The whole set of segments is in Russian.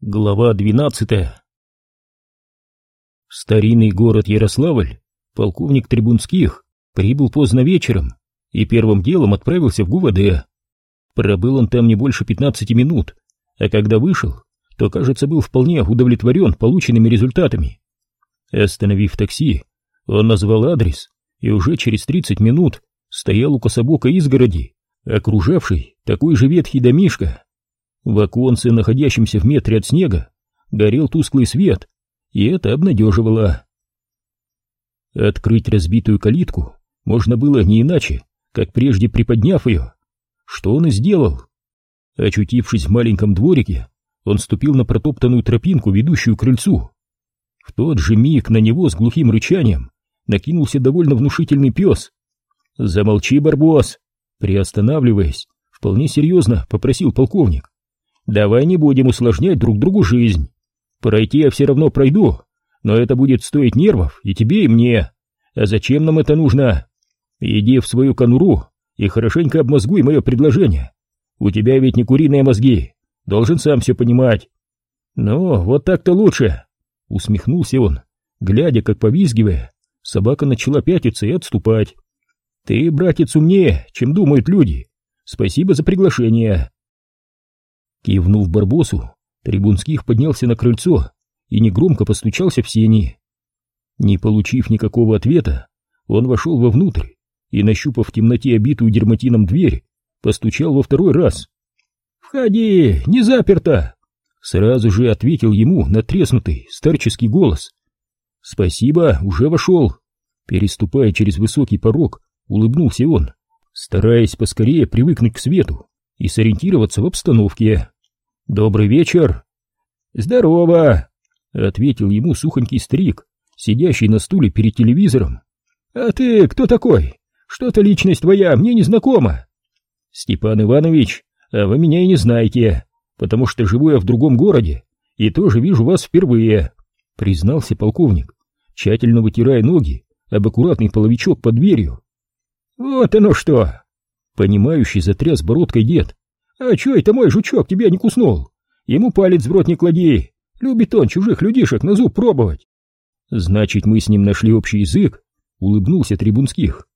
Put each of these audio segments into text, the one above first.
Глава 12 В старинный город Ярославль полковник Трибунских прибыл поздно вечером и первым делом отправился в ГУВД. Пробыл он там не больше 15 минут, а когда вышел, то, кажется, был вполне удовлетворен полученными результатами. Остановив такси, он назвал адрес и уже через 30 минут стоял у кособока изгороди, окружавшей такой же ветхий домишко. В оконце, находящемся в метре от снега, горел тусклый свет, и это обнадеживало. Открыть разбитую калитку можно было не иначе, как прежде приподняв ее. Что он и сделал. Очутившись в маленьком дворике, он ступил на протоптанную тропинку, ведущую к крыльцу. В тот же миг на него с глухим рычанием накинулся довольно внушительный пес. «Замолчи, Барбос!» Приостанавливаясь, вполне серьезно попросил полковник. Давай не будем усложнять друг другу жизнь. Пройти я все равно пройду, но это будет стоить нервов и тебе, и мне. А зачем нам это нужно? Иди в свою конуру и хорошенько обмозгуй мое предложение. У тебя ведь не куриные мозги, должен сам все понимать. Ну, вот так-то лучше, усмехнулся он, глядя, как повизгивая, собака начала пятиться и отступать. Ты, братец, умнее, чем думают люди. Спасибо за приглашение. Кивнув Барбосу, Трибунских поднялся на крыльцо и негромко постучался в сени. Не получив никакого ответа, он вошел вовнутрь и, нащупав в темноте обитую дерматином дверь, постучал во второй раз. «Входи, не заперто!» Сразу же ответил ему натреснутый старческий голос. «Спасибо, уже вошел!» Переступая через высокий порог, улыбнулся он, стараясь поскорее привыкнуть к свету и сориентироваться в обстановке. «Добрый вечер!» «Здорово!» — ответил ему сухонький старик, сидящий на стуле перед телевизором. «А ты кто такой? Что-то личность твоя мне не знакома». «Степан Иванович, а вы меня и не знаете, потому что живу я в другом городе и тоже вижу вас впервые», — признался полковник, тщательно вытирая ноги об аккуратный половичок под дверью. «Вот оно что! Понимающий затряс бородкой дед. «А чё это мой жучок тебя не куснул? Ему палец в рот не клади. Любит он чужих людишек на зуб пробовать». «Значит, мы с ним нашли общий язык?» — улыбнулся Трибунских.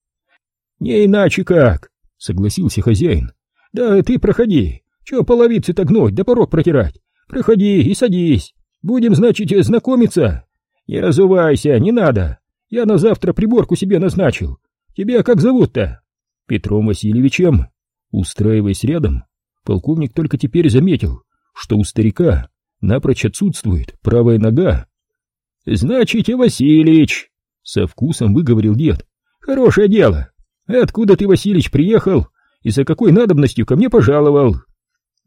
«Не иначе как», — согласился хозяин. «Да ты проходи. Чё половицы-то гнуть, да порог протирать? Проходи и садись. Будем, значит, знакомиться. Не разувайся, не надо. Я на завтра приборку себе назначил. Тебя как зовут-то?» Петром Васильевичем, устраиваясь рядом, полковник только теперь заметил, что у старика напрочь отсутствует правая нога. «Значит, Васильич!» — со вкусом выговорил дед. «Хорошее дело! Откуда ты, Васильич, приехал и за какой надобностью ко мне пожаловал?»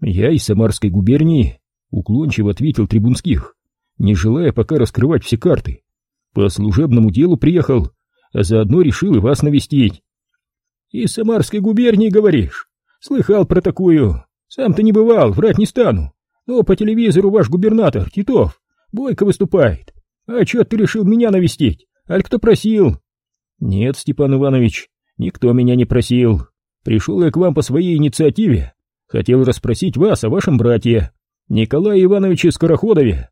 «Я из Самарской губернии», — уклончиво ответил Трибунских, не желая пока раскрывать все карты. «По служебному делу приехал, а заодно решил и вас навестить. Из Самарской губернии, говоришь? Слыхал про такую. Сам-то не бывал, врать не стану. Но по телевизору ваш губернатор, Титов, бойко выступает. А чё ты решил меня навестить? Аль кто просил? Нет, Степан Иванович, никто меня не просил. Пришел я к вам по своей инициативе. Хотел расспросить вас о вашем брате, Николае Ивановиче Скороходове.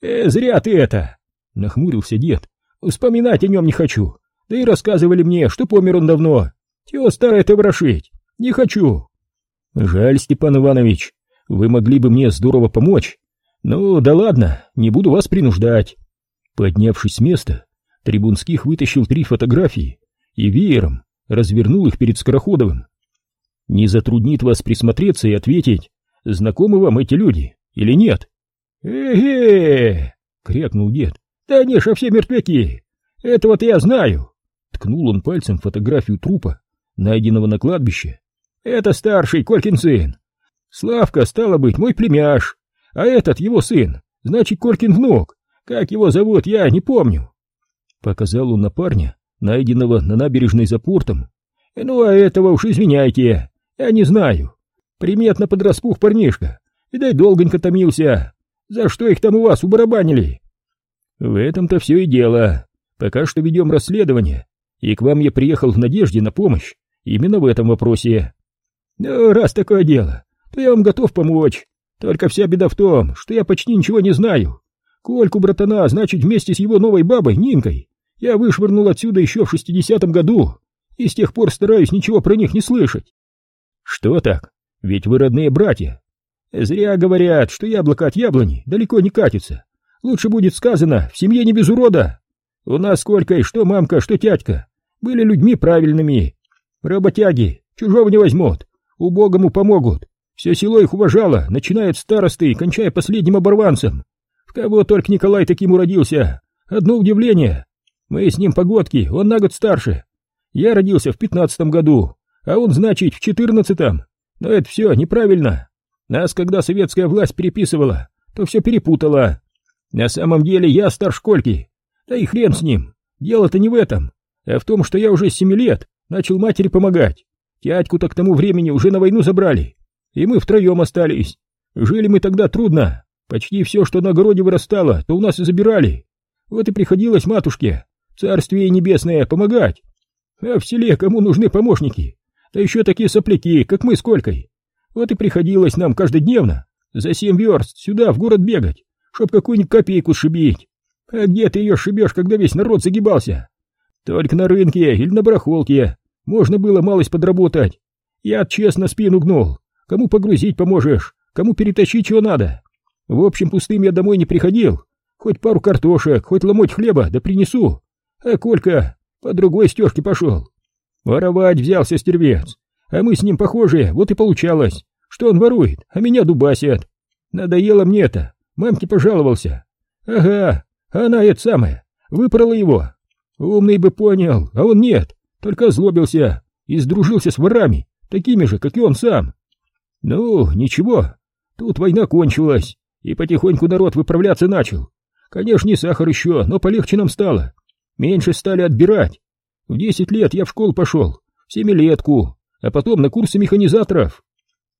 Э, зря ты это, нахмурился дед. Вспоминать о нем не хочу. Да и рассказывали мне, что помер он давно. Чего старое-то ворошить? Не хочу. Жаль, Степан Иванович, вы могли бы мне здорово помочь. Ну, да ладно, не буду вас принуждать. Поднявшись с места, Трибунских вытащил три фотографии и веером развернул их перед Скороходовым. Не затруднит вас присмотреться и ответить, знакомы вам эти люди или нет? «Эге!» — крякнул дед. «Да они же все мертвяки! Этого-то я знаю!» Ткнул он пальцем фотографию трупа найденного на кладбище. Это старший Колькин сын. Славка, стало быть, мой племяш, а этот его сын, значит, Колькин внук. Как его зовут, я не помню. Показал он на парня, найденного на набережной за портом. Ну, а этого уж извиняйте, я не знаю. Приметно подраспух парнишка, и дай долгонько томился. За что их там у вас убарабанили? В этом-то все и дело. Пока что ведем расследование, и к вам я приехал в надежде на помощь именно в этом вопросе. Ну, раз такое дело, то я вам готов помочь. Только вся беда в том, что я почти ничего не знаю. Кольку братана, значит, вместе с его новой бабой, Нинкой, я вышвырнул отсюда еще в шестидесятом году, и с тех пор стараюсь ничего про них не слышать. Что так? Ведь вы родные братья. Зря говорят, что яблоко от яблони далеко не катится. Лучше будет сказано, в семье не без урода. У нас сколько и что мамка, что тятька, были людьми правильными. Работяги, чужого не возьмут, убогому помогут. Все село их уважало, начиная от старосты и кончая последним оборванцем. В кого только Николай таким уродился. Одно удивление. Мы с ним погодки, он на год старше. Я родился в пятнадцатом году, а он, значит, в четырнадцатом. Но это все неправильно. Нас, когда советская власть переписывала, то все перепутала. На самом деле я стар школьки. Да и хрен с ним. Дело-то не в этом, а в том, что я уже с семи лет начал матери помогать. Тядьку-то к тому времени уже на войну забрали, и мы втроем остались. Жили мы тогда трудно. Почти все, что на огороде вырастало, то у нас и забирали. Вот и приходилось матушке Царствие небесное, помогать. А в селе кому нужны помощники? Да еще такие сопляки, как мы с Колькой. Вот и приходилось нам каждодневно за семь верст сюда, в город бегать, чтоб какую-нибудь копейку сшибить. А где ты ее шибешь, когда весь народ загибался? Только на рынке или на барахолке можно было малость подработать. Я честно спину гнул. Кому погрузить поможешь, кому перетащить чего надо. В общем, пустым я домой не приходил. Хоть пару картошек, хоть ломоть хлеба, да принесу. А Колька по другой стежке пошел. Воровать взялся стервец, а мы с ним похожи, вот и получалось, что он ворует, а меня дубасят. Надоело мне это, мамке пожаловался. Ага, она это самое, выпорола его. Умный бы понял, а он нет, только озлобился и сдружился с ворами, такими же, как и он сам. Ну, ничего, тут война кончилась, и потихоньку народ выправляться начал. Конечно, не сахар еще, но полегче нам стало. Меньше стали отбирать. В десять лет я в школу пошел, в семилетку, а потом на курсы механизаторов.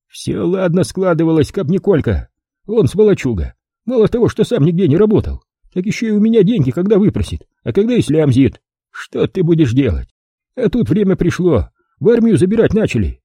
Все ладно складывалось, как Николька. Он сволочуга. Мало того, что сам нигде не работал, так еще и у меня деньги когда выпросит, а когда и слямзит. Что ты будешь делать? А тут время пришло, в армию забирать начали.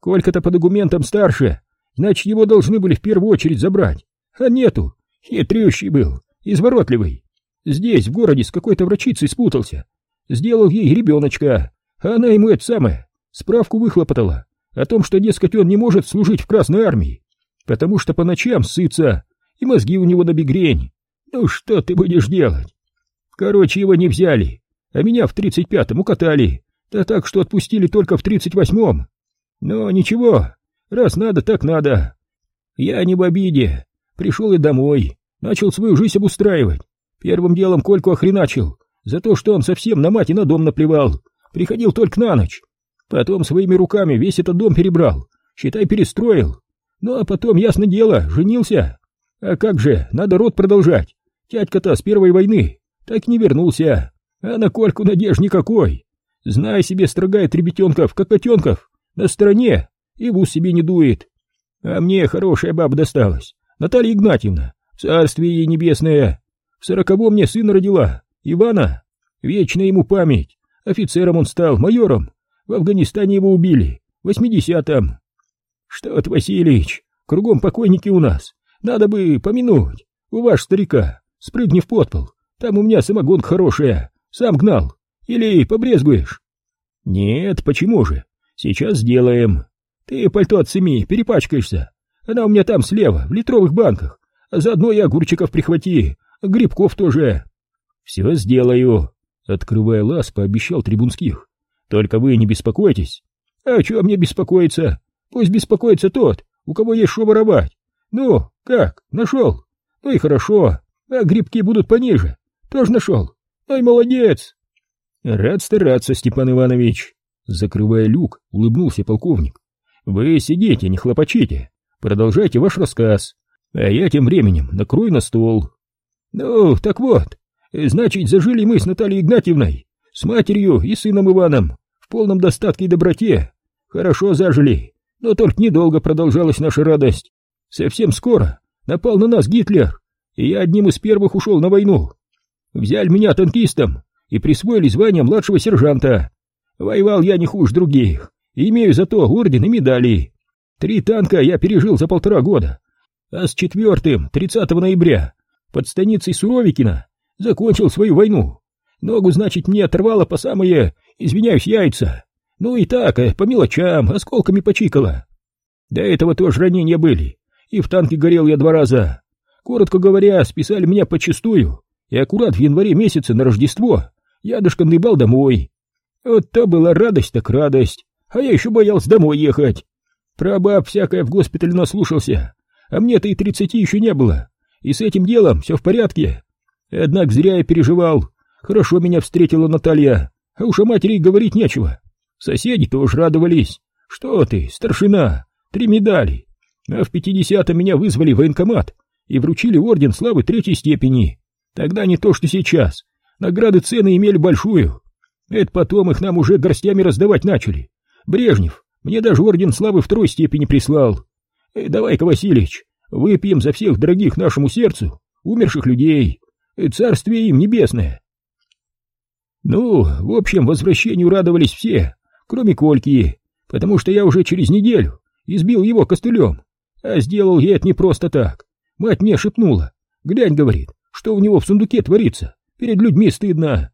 Колька-то по документам старше, значит, его должны были в первую очередь забрать. А нету, хитрющий был, изворотливый. Здесь, в городе, с какой-то врачицей спутался. Сделал ей ребеночка, а она ему это самое, справку выхлопотала о том, что, дескать, он не может служить в Красной Армии, потому что по ночам сытся, и мозги у него на бигрень. Ну что ты будешь делать? Короче, его не взяли, а меня в тридцать пятом укатали, да так, что отпустили только в тридцать восьмом. Но ничего, раз надо, так надо. Я не в обиде, пришел и домой, начал свою жизнь обустраивать. Первым делом Кольку охреначил за то, что он совсем на мать и на дом наплевал, приходил только на ночь. Потом своими руками весь этот дом перебрал, считай, перестроил. Ну а потом, ясно дело, женился. А как же, надо род продолжать. Тядька-то с первой войны так не вернулся, а на Кольку надежд никакой. Знай себе, строгает ребятенков, как котенков, на стороне, и в ус себе не дует. А мне хорошая баба досталась, Наталья Игнатьевна, царствие ей небесное. В сороковом мне сына родила, Ивана. Вечная ему память. Офицером он стал, майором. В Афганистане его убили, в восьмидесятом. Что-то, Васильич, кругом покойники у нас. Надо бы помянуть. У ваш старика, спрыгни в подпол. Там у меня самогон хорошая. Сам гнал. Или побрезгуешь? Нет, почему же? Сейчас сделаем. Ты пальто отсыми, перепачкаешься. Она у меня там слева, в литровых банках. А заодно и огурчиков прихвати, Грибков тоже. Все сделаю. Открывая лаз, пообещал Трибунских. Только вы не беспокойтесь. А чего мне беспокоиться? Пусть беспокоится тот, у кого есть что воровать. Ну, как, нашел? Ну и хорошо. А грибки будут пониже. Тоже нашел. Ай, молодец. Рад стараться, Степан Иванович. Закрывая люк, улыбнулся полковник. Вы сидите, не хлопочите. Продолжайте ваш рассказ. А я тем временем накрою на стол. Ну, так вот, значит, зажили мы с Натальей Игнатьевной, с матерью и сыном Иваном, в полном достатке и доброте. Хорошо зажили, но только недолго продолжалась наша радость. Совсем скоро напал на нас Гитлер, и я одним из первых ушел на войну. Взяли меня танкистом и присвоили звание младшего сержанта. Воевал я не хуже других, и имею зато орден и медали. Три танка я пережил за полтора года, а с четвертым, 30 ноября, под станицей Суровикина, закончил свою войну. Ногу, значит, мне оторвало по самые, извиняюсь, яйца. Ну и так, э, по мелочам, осколками почикало. До этого тоже ранения были, и в танке горел я два раза. Коротко говоря, списали меня почистую, и аккурат в январе месяце на Рождество я дошкандыбал домой. Вот то была радость так радость, а я еще боялся домой ехать. Про баб всякое в госпитале наслушался, а мне-то и тридцати еще не было, и с этим делом все в порядке. Однако зря я переживал, хорошо меня встретила Наталья, а уж о матери говорить нечего. Соседи тоже радовались. Что ты, старшина, три медали. А в пятидесятом меня вызвали в военкомат и вручили орден славы третьей степени. Тогда не то, что сейчас. Награды цены имели большую. Это потом их нам уже горстями раздавать начали. Брежнев мне даже орден славы второй степени прислал. Э, давай-ка, Васильич, выпьем за всех дорогих нашему сердцу, умерших людей. Э, царствие им небесное. Ну, в общем, возвращению радовались все, кроме Кольки, потому что я уже через неделю избил его костылем. А сделал я это не просто так. Мать мне шепнула. Глянь, говорит, что у него в сундуке творится. Перед людьми стыдно.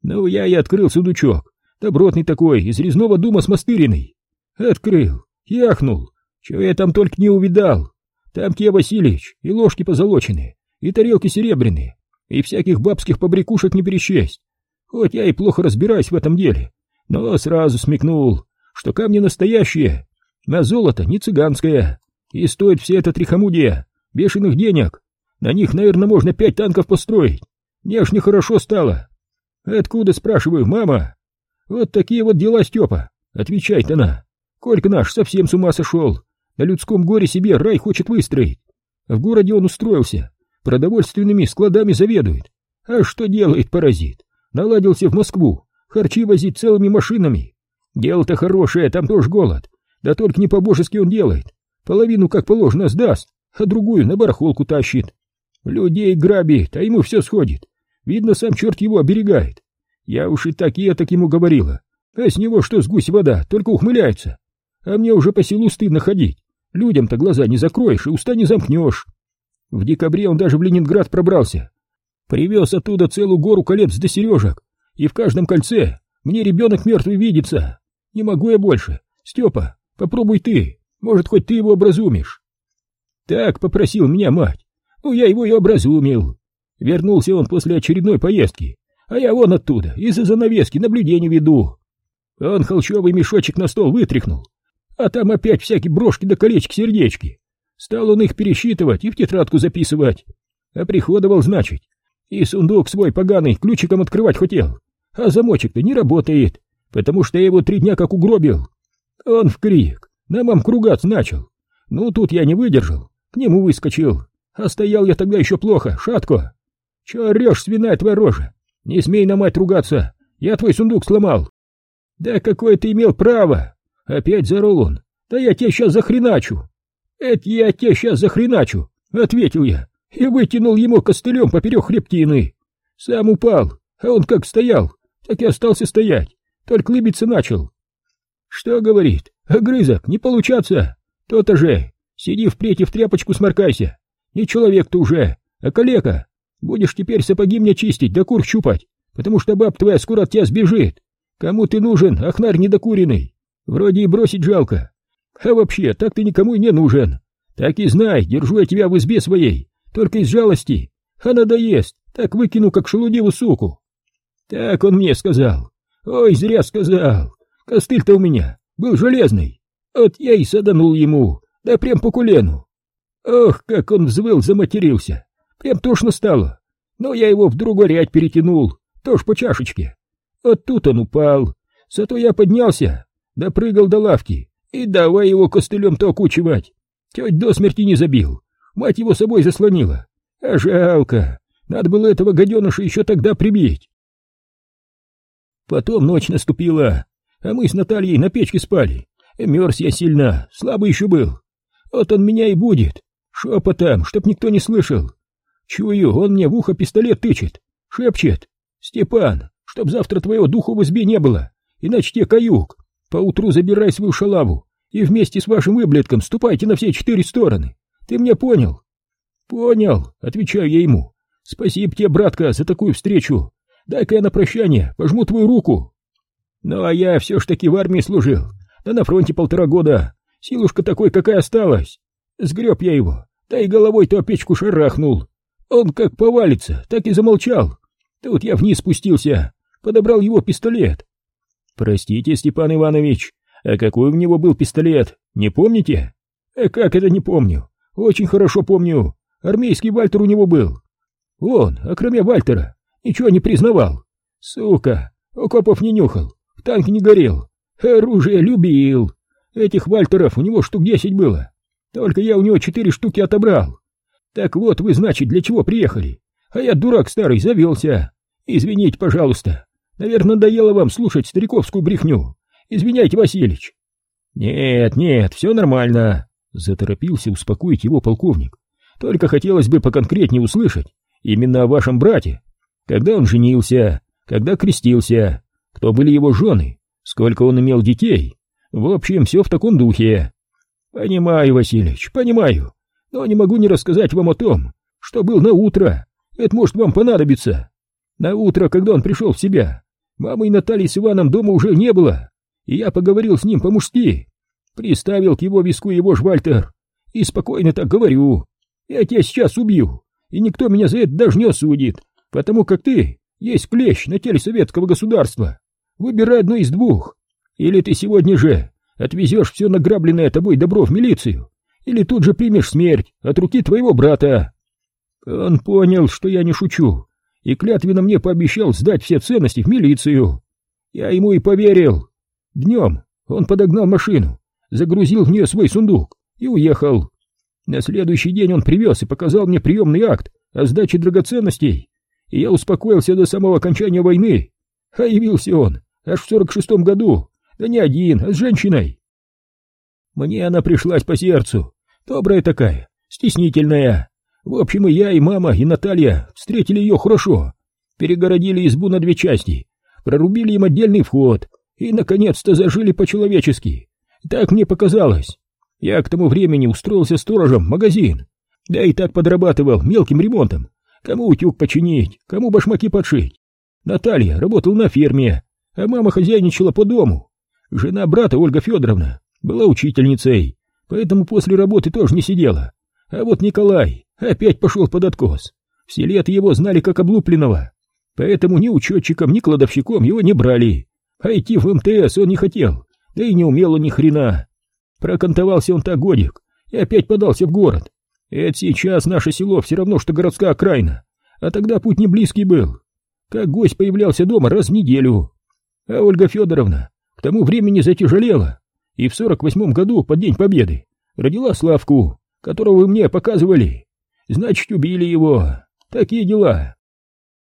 Ну, я и открыл сундучок. Добротный такой, из резного дума с мастыриной. Открыл, яхнул. Чего я там только не увидал. Там те Васильевич, и ложки позолоченные, и тарелки серебряные, и всяких бабских побрякушек не пересчесть. Хоть я и плохо разбираюсь в этом деле, но сразу смекнул, что камни настоящие, а золото не цыганское, и стоит все это трихомудия бешеных денег. На них, наверное, можно пять танков построить. Мне ж нехорошо стало. Откуда, спрашиваю, мама? Вот такие вот дела, Степа, отвечает она. Колька наш совсем с ума сошел. На людском горе себе рай хочет выстроить. В городе он устроился, продовольственными складами заведует. А что делает паразит? Наладился в Москву, харчи возить целыми машинами. Дело-то хорошее, там тоже голод. Да только не по-божески он делает. Половину, как положено, сдаст, а другую на барахолку тащит. Людей грабит, а ему все сходит. Видно, сам черт его оберегает. Я уж и так и так ему говорила. А с него что с гусь вода, только ухмыляется. А мне уже по селу стыдно ходить. Людям-то глаза не закроешь и уста не замкнешь. В декабре он даже в Ленинград пробрался. Привез оттуда целую гору колец до сережек, и в каждом кольце мне ребенок мертвый видится. Не могу я больше. Степа, попробуй ты, может, хоть ты его образумишь. Так попросил меня мать. Ну, я его и образумил. Вернулся он после очередной поездки, а я вон оттуда, из-за занавески, наблюдение веду. Он холщовый мешочек на стол вытряхнул, а там опять всякие брошки да колечки-сердечки. Стал он их пересчитывать и в тетрадку записывать. А приходовал, значит, и сундук свой поганый ключиком открывать хотел, а замочек-то не работает, потому что я его три дня как угробил. Он в крик, на мам кругаться начал. Ну, тут я не выдержал, к нему выскочил, а стоял я тогда еще плохо, шатко. Че орешь, свиная твоя рожа? Не смей на мать ругаться, я твой сундук сломал. Да какое ты имел право? Опять зарол он. Да я тебя сейчас захреначу. Это я тебя сейчас захреначу, ответил я и вытянул ему костылем поперек хребтины. Сам упал, а он как стоял, так и остался стоять, только лыбиться начал. Что говорит? Огрызок, не получаться. То-то же, сиди впредь и в тряпочку сморкайся. Не человек ты уже, а калека. Будешь теперь сапоги мне чистить да кур щупать, потому что баб твоя скоро от тебя сбежит. Кому ты нужен, ахнарь недокуренный? Вроде и бросить жалко. А вообще, так ты никому и не нужен. Так и знай, держу я тебя в избе своей, только из жалости. А надоест, так выкину, как шелудиву суку. Так он мне сказал. Ой, зря сказал. Костыль-то у меня был железный. Вот я и саданул ему, да прям по кулену. Ох, как он взвыл, заматерился. Прям тошно стало. Но я его в другой ряд перетянул, тоже по чашечке. Вот тут он упал. Зато я поднялся, допрыгал до лавки и давай его костылем-то окучивать. Теть до смерти не забил. Мать его собой заслонила. А жалко. Надо было этого гаденыша еще тогда прибить. Потом ночь наступила, а мы с Натальей на печке спали. Мерз я сильно, слабый еще был. Вот он меня и будет. Шепотом, чтоб никто не слышал. Чую, он мне в ухо пистолет тычет. Шепчет. Степан, чтоб завтра твоего духа в избе не было. Иначе тебе каюк. Поутру забирай свою шалаву и вместе с вашим выблетком ступайте на все четыре стороны. Ты меня понял? Понял, отвечаю я ему. Спасибо тебе, братка, за такую встречу. Дай-ка я на прощание пожму твою руку. Ну, а я все ж таки в армии служил, да на фронте полтора года. Силушка такой, какая осталась. Сгреб я его, да и головой-то печку шарахнул. Он как повалится, так и замолчал. Тут я вниз спустился, подобрал его пистолет. Простите, Степан Иванович, а какой у него был пистолет, не помните? А как это не помню? Очень хорошо помню. Армейский Вальтер у него был. Он, а кроме Вальтера, ничего не признавал. Сука, окопов не нюхал, в танке не горел, оружие любил. Этих Вальтеров у него штук десять было. Только я у него четыре штуки отобрал. Так вот, вы, значит, для чего приехали? А я, дурак старый, завелся. Извините, пожалуйста. Наверное, надоело вам слушать стариковскую брехню. Извиняйте, Васильич. Нет, нет, все нормально. Заторопился успокоить его полковник. Только хотелось бы поконкретнее услышать именно о вашем брате. Когда он женился, когда крестился, кто были его жены, сколько он имел детей. В общем, все в таком духе. Понимаю, Васильевич, понимаю, но не могу не рассказать вам о том, что был на утро. Это может вам понадобиться. На утро, когда он пришел в себя, мамы и Натальи с Иваном дома уже не было, и я поговорил с ним по-мужски. Приставил к его виску его жвальтер и спокойно так говорю. Я тебя сейчас убью, и никто меня за это даже не осудит, потому как ты есть клещ на теле советского государства. Выбирай одно из двух. Или ты сегодня же отвезешь все награбленное тобой добро в милицию, или тут же примешь смерть от руки твоего брата. Он понял, что я не шучу, и клятвенно мне пообещал сдать все ценности в милицию. Я ему и поверил. Днем он подогнал машину, загрузил в нее свой сундук и уехал. На следующий день он привез и показал мне приемный акт о сдаче драгоценностей, и я успокоился до самого окончания войны. А явился он аж в сорок шестом году, да не один, а с женщиной. Мне она пришлась по сердцу, добрая такая, стеснительная. В общем, и я, и мама, и Наталья встретили ее хорошо, перегородили избу на две части, прорубили им отдельный вход и, наконец-то, зажили по-человечески. Так мне показалось. Я к тому времени устроился сторожем в магазин, да и так подрабатывал мелким ремонтом. Кому утюг починить, кому башмаки подшить. Наталья работала на ферме, а мама хозяйничала по дому. Жена брата Ольга Федоровна была учительницей, поэтому после работы тоже не сидела. А вот Николай опять пошел под откос. В селе его знали как облупленного, поэтому ни учетчиком, ни кладовщиком его не брали. А идти в МТС он не хотел, да и не умел он ни хрена. Прокантовался он так годик и опять подался в город. Это сейчас наше село все равно, что городская окраина, а тогда путь не близкий был. Как гость появлялся дома раз в неделю. А Ольга Федоровна тому времени затяжелела, и в сорок восьмом году, под День Победы, родила Славку, которого вы мне показывали. Значит, убили его. Такие дела.